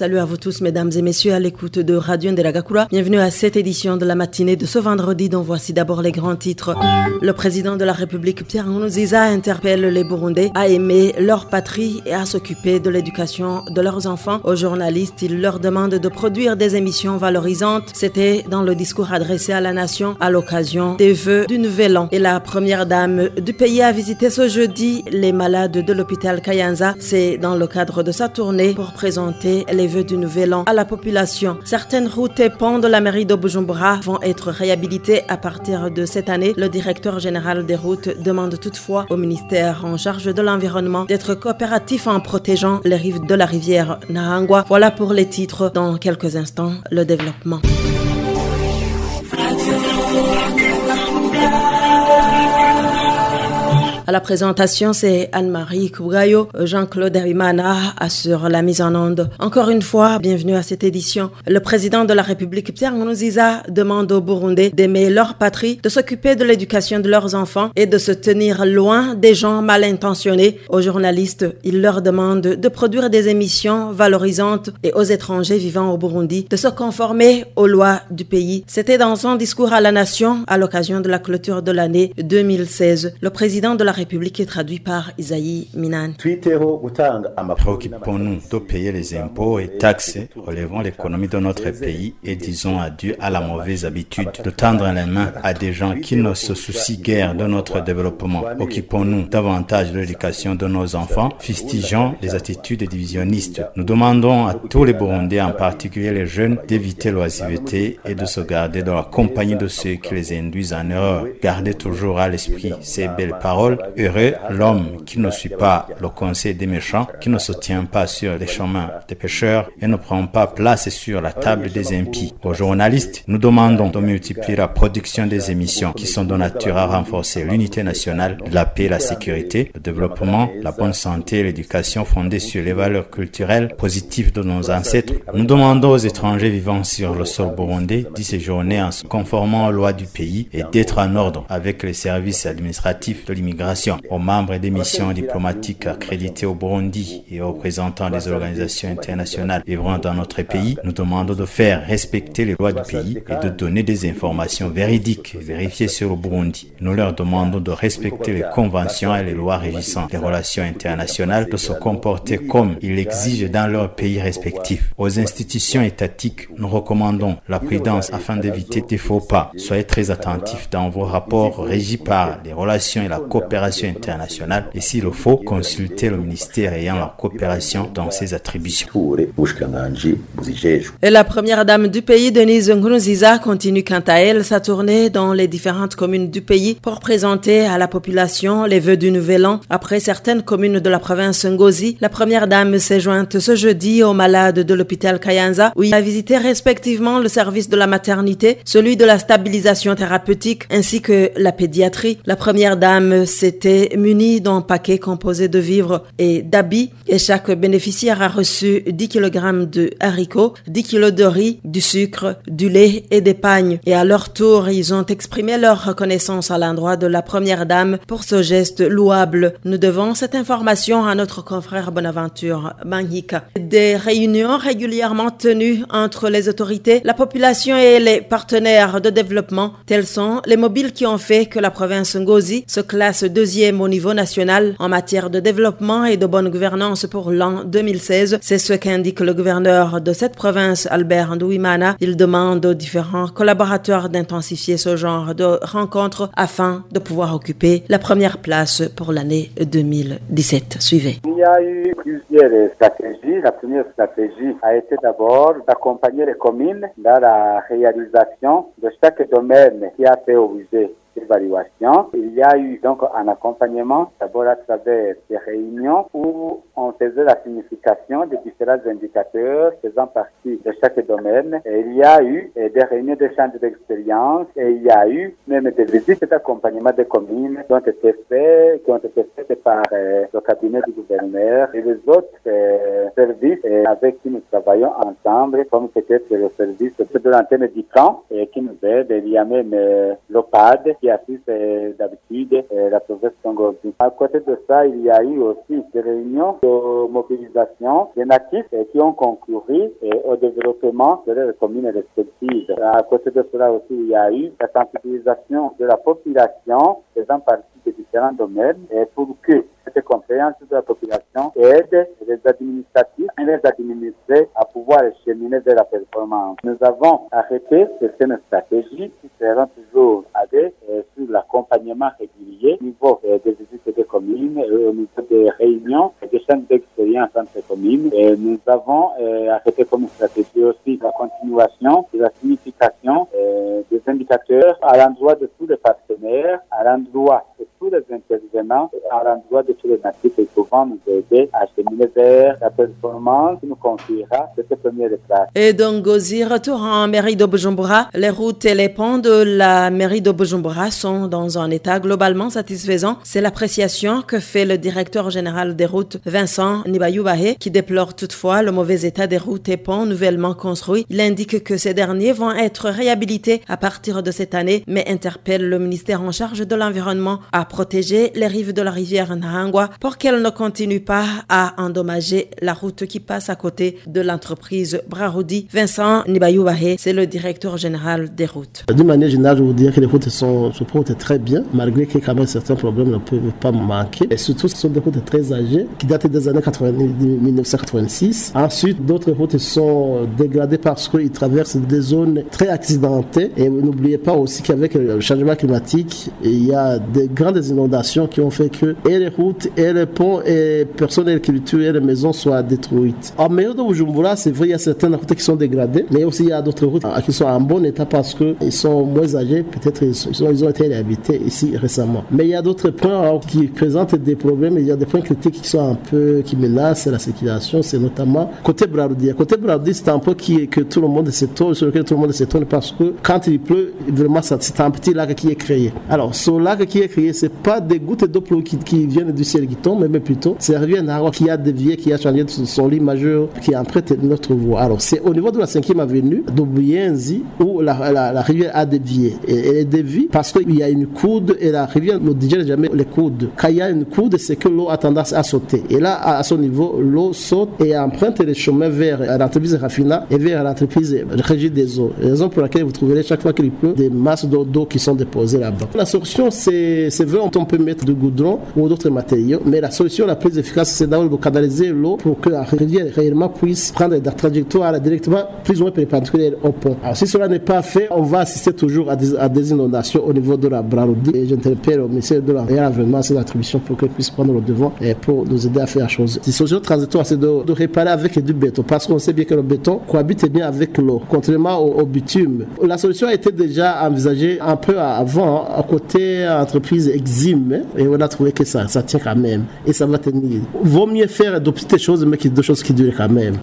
Salut à vous tous, mesdames et messieurs, à l'écoute de Radio Ndelagakura. Bienvenue à cette édition de la matinée de ce vendredi, dont voici d'abord les grands titres. Le président de la République, Pierre Nkurunziza, interpelle les Burundais à aimer leur patrie et à s'occuper de l'éducation de leurs enfants. Aux journalistes, il leur demande de produire des émissions valorisantes. C'était dans le discours adressé à la nation à l'occasion des vœux du Nouvel An. Et la première dame du pays a visité ce jeudi les malades de l'hôpital Kayanza. C'est dans le cadre de sa tournée pour présenter les du Nouvel An à la population. Certaines routes et ponts de la mairie de Bujumbura vont être réhabilités à partir de cette année. Le directeur général des routes demande toutefois au ministère en charge de l'environnement d'être coopératif en protégeant les rives de la rivière Nahangwa. Voilà pour les titres. Dans quelques instants, le développement. À la présentation, c'est Anne-Marie Kougayo. Jean-Claude Arimana assure la mise en onde. Encore une fois, bienvenue à cette édition. Le président de la République, Pierre Nkurunziza, demande aux Burundais d'aimer leur patrie, de s'occuper de l'éducation de leurs enfants et de se tenir loin des gens mal intentionnés. Aux journalistes, il leur demande de produire des émissions valorisantes et aux étrangers vivant au Burundi de se conformer aux lois du pays. C'était dans son discours à la nation à l'occasion de la clôture de l'année 2016. Le président de la République est traduit par Isaïe Minan. Préoccupons-nous de payer les impôts et taxes relevant l'économie de notre pays et disons adieu à la mauvaise habitude de tendre les mains à des gens qui ne se soucient guère de notre développement. Occupons-nous davantage de l'éducation de nos enfants, fustigeons les attitudes divisionnistes. Nous demandons à tous les Burundais, en particulier les jeunes, d'éviter l'oisiveté et de se garder dans la compagnie de ceux qui les induisent en erreur. Gardez toujours à l'esprit ces belles paroles Heureux l'homme qui ne suit pas le conseil des méchants, qui ne se tient pas sur les chemins des pécheurs et ne prend pas place sur la table des impies. Aux journalistes, nous demandons de multiplier la production des émissions qui sont de nature à renforcer l'unité nationale, la paix, la sécurité, le développement, la bonne santé l'éducation fondée sur les valeurs culturelles positives de nos ancêtres. Nous demandons aux étrangers vivant sur le sol burundais d'y séjourner en se conformant aux lois du pays et d'être en ordre avec les services administratifs de l'immigration aux membres des missions diplomatiques accréditées au Burundi et aux représentants des organisations internationales vivant dans notre pays, nous demandons de faire respecter les lois du pays et de donner des informations véridiques et vérifiées sur le Burundi. Nous leur demandons de respecter les conventions et les lois régissant les relations internationales, de se comporter comme ils l'exigent dans leurs pays respectifs. Aux institutions étatiques, nous recommandons la prudence afin d'éviter des faux pas. Soyez très attentifs dans vos rapports régis par les relations et la coopération internationale et s'il le faut, consulter le ministère ayant la coopération dans ses attributions. Et la première dame du pays, Denise Nkurunziza, continue quant à elle sa tournée dans les différentes communes du pays pour présenter à la population les vœux du Nouvel An. Après certaines communes de la province Ngozi, la première dame s'est jointe ce jeudi aux malades de l'hôpital Kayanza où il a visité respectivement le service de la maternité, celui de la stabilisation thérapeutique ainsi que la pédiatrie. La première dame s'était munie d'un paquet composé de vivres et d'habits et chaque bénéficiaire a reçu 10 kg de haricots, 10 kg de riz, du sucre, du lait et des pagnes. Et à leur tour, ils ont exprimé leur reconnaissance à l'endroit de la première dame pour ce geste louable. Nous devons cette information à notre confrère Bonaventure Manhika. Des réunions régulièrement tenues entre les autorités, la population et les partenaires de développement, tels sont les mobiles qui ont fait que la province Ngozi se classe deuxième au niveau national en matière de développement et de bonne gouvernance pour l'an 2016. C'est ce qu'indique le gouverneur de cette province, Albert Ndouimana. Il demande aux différents collaborateurs d'intensifier ce genre de rencontres afin de pouvoir occuper la première place pour l'année 2017. Suivez. Il y a eu plusieurs stratégies. La première stratégie a été d'abord d'accompagner les communes dans la réalisation de chaque domaine qui a fait objet d'évaluation. Il y a eu donc un accompagnement d'abord à travers des réunions où on faisait la signification des différents indicateurs faisant partie de chaque domaine. Il y a eu des réunions d'échange d'expérience et il y a eu même des visites d'accompagnement des communes qui ont été faites, qui ont été faites par euh, le cabinet du gouverneur et les autres euh, services euh, avec qui nous travaillons ensemble, comme peut-être le service de l'antenne du camp et qui nous aide. Il y a même l'OPAD qui qui assiste d'habitude la province Songozi. À côté de ça, il y a eu aussi des réunions de mobilisation des natifs qui ont concouru au développement de leurs communes respectives. À côté de cela aussi, il y a eu la sensibilisation de la population faisant partie des différents domaines pour que compréhension de la population aide les administratifs et les administrés à pouvoir cheminer vers la performance. Nous avons arrêté certaines stratégies qui seront toujours avec sur l'accompagnement régulier au niveau des visites des communes, au niveau des réunions et des chaînes d'expérience entre communes. Et nous avons arrêté comme stratégie aussi la continuation de la signification des indicateurs à l'endroit de tous les partenaires, à l'endroit intervenants, à l'endroit de tous les natifs et pouvant nous aider à cheminer vers la performance qui nous confiera cette première classe. Et donc, Gozi, retour en mairie de Bujumbura. Les routes et les ponts de la mairie de Bujumbura sont dans un état globalement satisfaisant. C'est l'appréciation que fait le directeur général des routes, Vincent Nibayoubahe, qui déplore toutefois le mauvais état des routes et ponts nouvellement construits. Il indique que ces derniers vont être réhabilités à partir de cette année, mais interpelle le ministère en charge de l'environnement à protéger les rives de la rivière Nahangwa pour qu'elle ne continue pas à endommager la route qui passe à côté de l'entreprise Braroudi. Vincent Nibayoubahe, c'est le directeur général des routes. D'une manière générale, je vous dire que les routes sont, se portent très bien, malgré que quand même certains problèmes ne peuvent pas manquer. Et surtout, ce sont des routes très âgées, qui datent des années 1986. Ensuite, d'autres routes sont dégradées parce qu'ils traversent des zones très accidentées. Et n'oubliez pas aussi qu'avec le changement climatique, il y a des grandes inondations qui ont fait que et les routes, et les ponts, et personnes et cultures et les maisons soient détruites. En meilleur de Bujumbura, c'est vrai, il y a certaines routes qui sont dégradées, mais aussi il y a d'autres routes qui sont en bon état parce qu'ils sont moins âgés, peut-être ils, ils, ont été réhabilités ici récemment. Mais il y a d'autres points qui présentent des problèmes, il y a des points critiques qui sont un peu, qui menacent la circulation, c'est notamment côté Braroudi. Côté Braroudi, c'est un point qui, que tout le monde s'étonne, sur lequel tout le monde s'étonne parce que quand il pleut, vraiment, c'est un petit lac qui est créé. Alors, ce lac qui est créé, c'est pas des gouttes d'eau qui, qui, viennent du ciel qui tombent, mais plutôt, c'est la rivière Nahara qui a dévié, qui a changé son lit majeur, qui emprunte notre voie. Alors, c'est au niveau de la 5e avenue d'Obuyenzi où la, rivière a dévié. Et elle est déviée parce qu'il y a une coude et la rivière ne digère jamais les coudes. Quand il y a une coude, c'est que l'eau a tendance à sauter. Et là, à, son niveau, l'eau saute et emprunte les chemins vers l'entreprise Rafina et vers l'entreprise Régie des eaux. Raison pour laquelle vous trouverez chaque fois qu'il pleut des masses d'eau qui sont déposées là-bas. La solution, c'est on peut mettre du goudron ou d'autres matériaux, mais la solution la plus efficace, c'est d'abord de canaliser l'eau pour que la rivière réellement puisse prendre la trajectoire directement plus ou moins perpendiculaire au pont. Alors, si cela n'est pas fait, on va assister toujours à des, inondations au niveau de la Braroudi. Et j'interpelle au ministère de l'Environnement cette attribution pour qu'elle puisse prendre le devant et pour nous aider à faire la chose. La solution transitoire, c'est de, réparer avec du béton parce qu'on sait bien que le béton cohabite bien avec l'eau, contrairement au, au, bitume. La solution a été déjà envisagée un peu avant, à côté entreprise Et on a trouvé que ça, ça tient quand même et ça va tenir. Vaut mieux faire de petites choses, mais de choses qui durent quand même.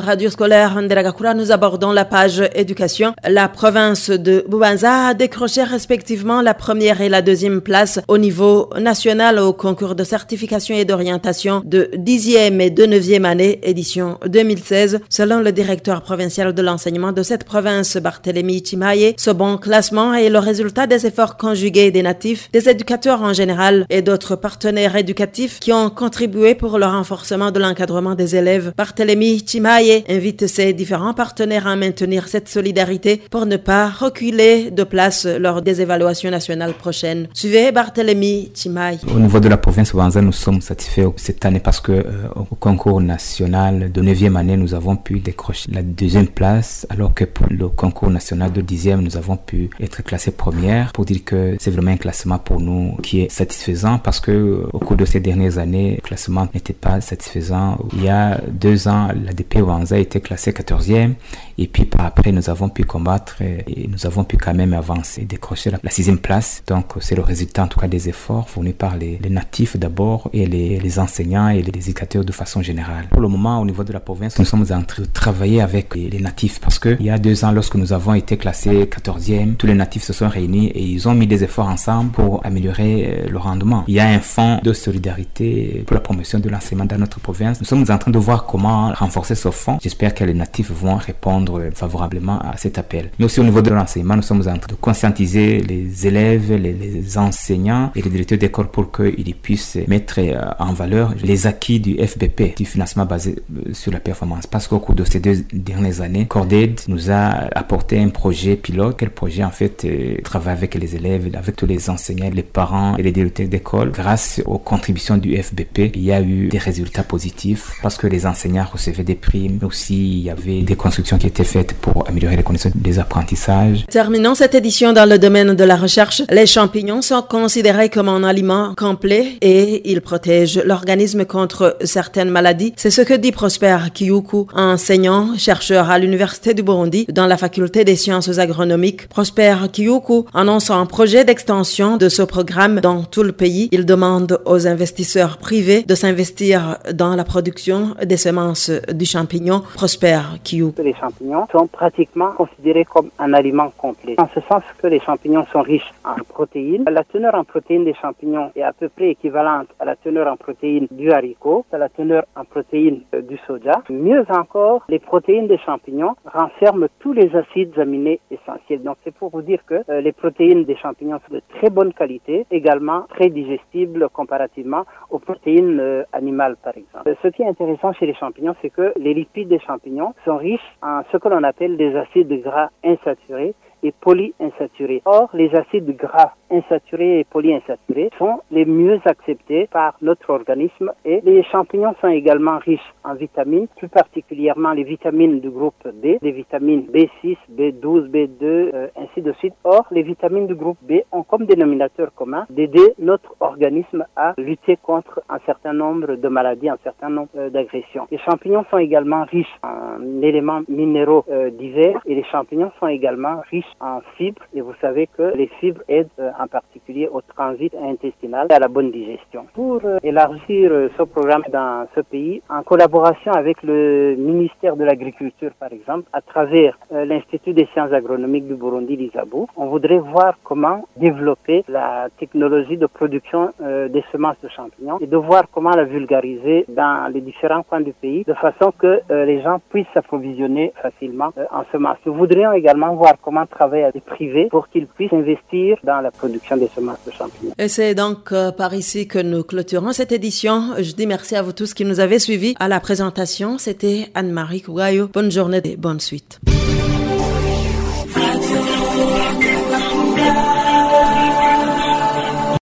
Radio scolaire Nderagakura, nous abordons la page éducation. La province de Bubanza a décroché respectivement la première et la deuxième place au niveau national au concours de certification et d'orientation de 10e et de 9e année, édition 2016. Selon le directeur provincial de l'enseignement de cette province, Barthélémy Chimaye, ce bon classement est le résultat des efforts conjugués des natifs, des éducateurs en général et d'autres partenaires éducatifs qui ont contribué pour le renforcement de l'encadrement des élèves. Barthélémy Chimaye invite ses différents partenaires à maintenir cette solidarité pour ne pas reculer de place lors des évaluations nationales prochaines. Suivez Barthélemy Chimaï. Au niveau de la province Banza, nous sommes satisfaits cette année parce que euh, au concours national de 9e année, nous avons pu décrocher la deuxième place, alors que pour le concours national de 10e, nous avons pu être classés première pour dire que c'est vraiment un classement pour nous qui est satisfaisant parce que euh, au cours de ces dernières années, le classement n'était pas satisfaisant. Il y a deux ans, la DP Banza a été classé 14e et puis par après nous avons pu combattre et nous avons pu quand même avancer, décrocher la, sixième place. Donc c'est le résultat en tout cas des efforts fournis par les, les natifs d'abord et les, les, enseignants et les éducateurs de façon générale. Pour le moment au niveau de la province nous sommes en train de travailler avec les, natifs parce que il y a deux ans lorsque nous avons été classés 14e, tous les natifs se sont réunis et ils ont mis des efforts ensemble pour améliorer le rendement. Il y a un fonds de solidarité pour la promotion de l'enseignement dans notre province. Nous sommes en train de voir comment renforcer ce J'espère que les natifs vont répondre favorablement à cet appel. Mais aussi au niveau de l'enseignement, nous sommes en train de conscientiser les élèves, les, enseignants et les directeurs d'école pour qu'ils puissent mettre euh, en valeur les acquis du FBP, du financement basé euh, sur la performance. Parce qu'au cours de ces deux dernières années, Corded nous a apporté un projet pilote. Quel projet en fait euh, travaille avec les élèves, avec tous les enseignants, les parents et les directeurs d'école. Grâce aux contributions du FBP, il y a eu des résultats positifs parce que les enseignants recevaient des primes, aussi il y avait des constructions qui étaient faites pour améliorer les connaissances des apprentissages. Terminons cette édition dans le domaine de la recherche. Les champignons sont considérés comme un aliment complet et ils protègent l'organisme contre certaines maladies. C'est ce que dit Prosper Kiyuku, enseignant, chercheur à l'Université du Burundi dans la faculté des sciences agronomiques. Prosper Kiyuku annonce un projet d'extension de ce programme dans tout le pays. Il demande aux investisseurs privés de s'investir dans la production des semences du champignon. Les champignons sont pratiquement considérés comme un aliment complet. En ce sens que les champignons sont riches en protéines. La teneur en protéines des champignons est à peu près équivalente à la teneur en protéines du haricot, à la teneur en protéines euh, du soja. Mieux encore, les protéines des champignons renferment tous les acides aminés essentiels. Donc c'est pour vous dire que euh, les protéines des champignons sont de très bonne qualité, également très digestibles comparativement aux protéines euh, animales par exemple. Ce qui est intéressant chez les champignons, c'est que les lipides des champignons sont riches en ce que l'on appelle des acides gras insaturés et polyinsaturés. Or, les acides gras insaturés et polyinsaturés sont les mieux acceptés par notre organisme et les champignons sont également riches en vitamines, plus particulièrement les vitamines du groupe B, les vitamines B6, B12, B2, ainsi de suite. Or, les vitamines du groupe B ont comme dénominateur commun d'aider notre organisme à lutter contre un certain nombre de maladies, un certain nombre euh, d'agressions. Les champignons sont également riches en éléments minéraux euh, divers et les champignons sont également riches en fibres et vous savez que les fibres aident euh, en particulier au transit intestinal et à la bonne digestion. Pour euh, élargir euh, ce programme dans ce pays, en collaboration avec le ministère de l'Agriculture par exemple, à travers l'Institut des sciences agronomiques du Burundi, l'ISABU, on voudrait voir comment développer la technologie de production des semences de champignons et de voir comment la vulgariser dans les différents coins du pays de façon que les gens puissent s'approvisionner facilement en semences. Nous voudrions également voir comment travailler à des privés pour qu'ils puissent investir dans la production des semences de champignons. Et c'est donc euh, par ici que nous clôturons cette édition. Je dis merci à vous tous qui nous avez suivis. À la présentation, c'était Anne-Marie Kougayo. Bonne journée et bonne suite.